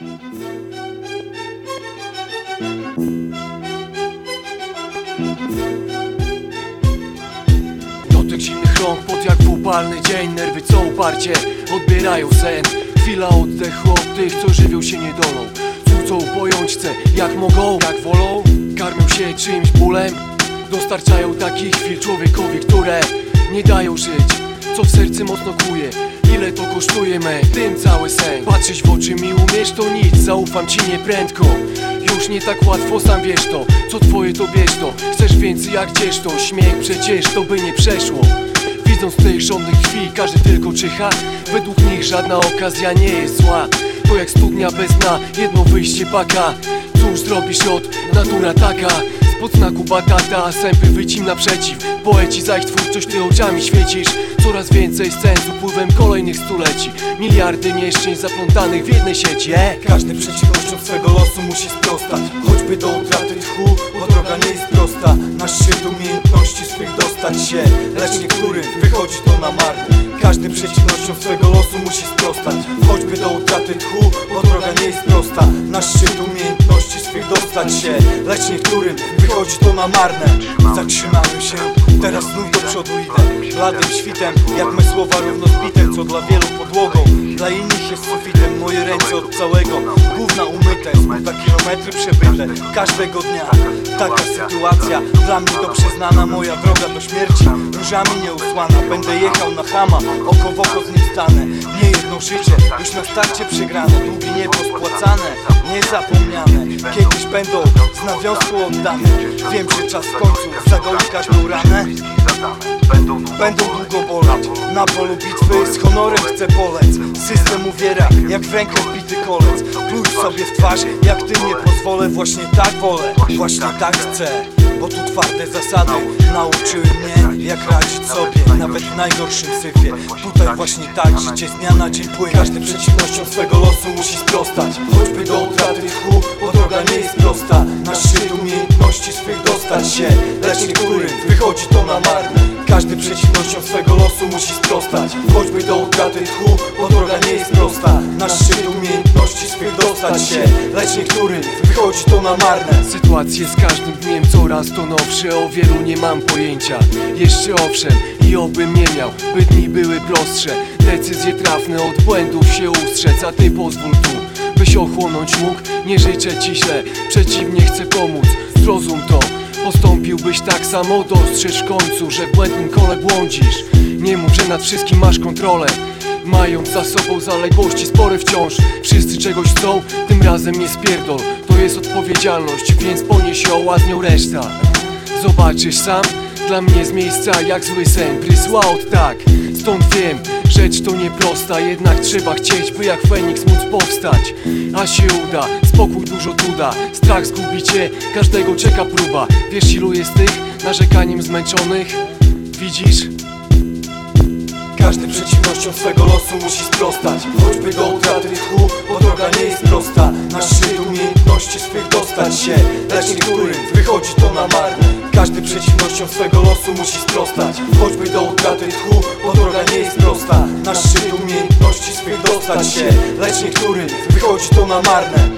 Dotyk zimnych rąk pod jak w dzień. Nerwy co uparcie odbierają sen. Chwila oddechu od tych, co żywią się niedolą Cudzą pojąćce, jak mogą, jak wolą. Karmią się czyimś bólem. Dostarczają takich chwil człowiekowi, które nie dają żyć. Co w serce mocno kłuje Ile to kosztuje me, tym cały sen. Patrzeć w oczy mi umiesz to nic, zaufam ci nieprędko Już nie tak łatwo, sam wiesz to Co twoje to bierz to. Chcesz więcej jak gdzieś to Śmiech przecież to by nie przeszło. Widząc tych żądnych krwi, każdy tylko czyha. Według nich żadna okazja nie jest zła. To jak studnia bez dna, jedno wyjście paka. Cóż zrobisz od natura taka Spod znaku batata, a sępy wycim naprzeciw. Poeci zaś twórczość ty oczami świecisz. Coraz więcej scen z upływem kolejnych stuleci. Miliardy nieszczęść zaplątanych w jednej sieci e? Każdy przeciwnością swego losu musi sprostać. Choćby do utraty tchu, bo droga nie jest prosta. Na szczyt umiejętności swych dostać się Lecz niektórym wychodzi to na marne. Każdy przeciwnością swego losu musi sprostać. Choćby do utraty tchu, bo droga nie jest prosta. Na szczyt umiejętności swych dostać się. Lecz niektórym wychodzi to na marne. Zatrzymamy się, teraz znów do przodu idę. Bladym świtem, jak me słowa równo zbite Co dla wielu podłogą, dla innych jest sufitem Moje ręce od całego. Gówna umyte Smuta kilometry przebyte, każdego dnia Taka sytuacja, dla mnie dobrze znana Moja droga do śmierci, różami nieusłana Będę jechał na chama, oko w oko z nim stanę jedno życie, już na starcie przegrane Długi niepospłacane, niezapomniane Kiedyś będą z nawiązku oddane. Wiem, że czas w końcu zagoi każdą ranę Będą długo boleć. Na polu bitwy z honorem chcę polec. System uwiera jak w rękę wbity kolec. Pluć sobie w twarz jak ty nie pozwolę. Właśnie tak wolę, właśnie tak chcę Bo tu twarde zasady nauczyły mnie Jak radzić sobie nawet w najgorszym syfie. Tutaj właśnie tak życie z dnia na dzień płynie. Każdy przeciwnością swego losu musi sprostać. Choćby do utraty tchu, bo droga nie jest prosta. Na szczyt umiejętności swych dostać się. Lecz niektórym wychodzi to na marne każdy przeciwnością swego losu musi sprostać. Choćby do utraty tchu, bo droga nie jest prosta. Na szczyt umiejętności swych dostać się. Lecz niektórym wychodzi to na marne. Sytuacje z każdym dniem coraz to nowsze. O wielu nie mam pojęcia. Jeszcze owszem i obym nie miał By dni były prostsze. Decyzje trafne od błędów się ustrzec A ty pozwól tu Byś ochłonąć mógł. Nie życzę ci źle Przeciwnie chcę pomóc. Zrozum to Postąpiłbyś tak samo Dostrzeż w końcu Że w błędnym kole błądzisz. Nie mów, że nad wszystkim masz kontrolę Mając za sobą zaległości spore wciąż. Wszyscy czegoś chcą, tym razem nie spierdol. To jest odpowiedzialność, więc ponieś ją, a reszta. Zobaczysz sam, dla mnie z miejsca jak zły sen. Prysła tak, stąd wiem Rzecz to nieprosta, jednak trzeba chcieć By jak Feniks móc powstać A się uda, spokój dużo truda Strach zgubi cię, każdego czeka próba Wiesz ilu jest tych narzekaniem zmęczonych? Widzisz? Każdy przeciwnością swego losu musi sprostać Choćby do utraty tchu, bo droga nie jest prosta dostać się Lecz wychodzi to na marne. Każdy przeciwnością swego losu musi sprostać. Choćby do utraty tchu, bo droga nie jest prosta. Na szczyt umiejętności swych dostać się Lecz niektórym wychodzi to na marne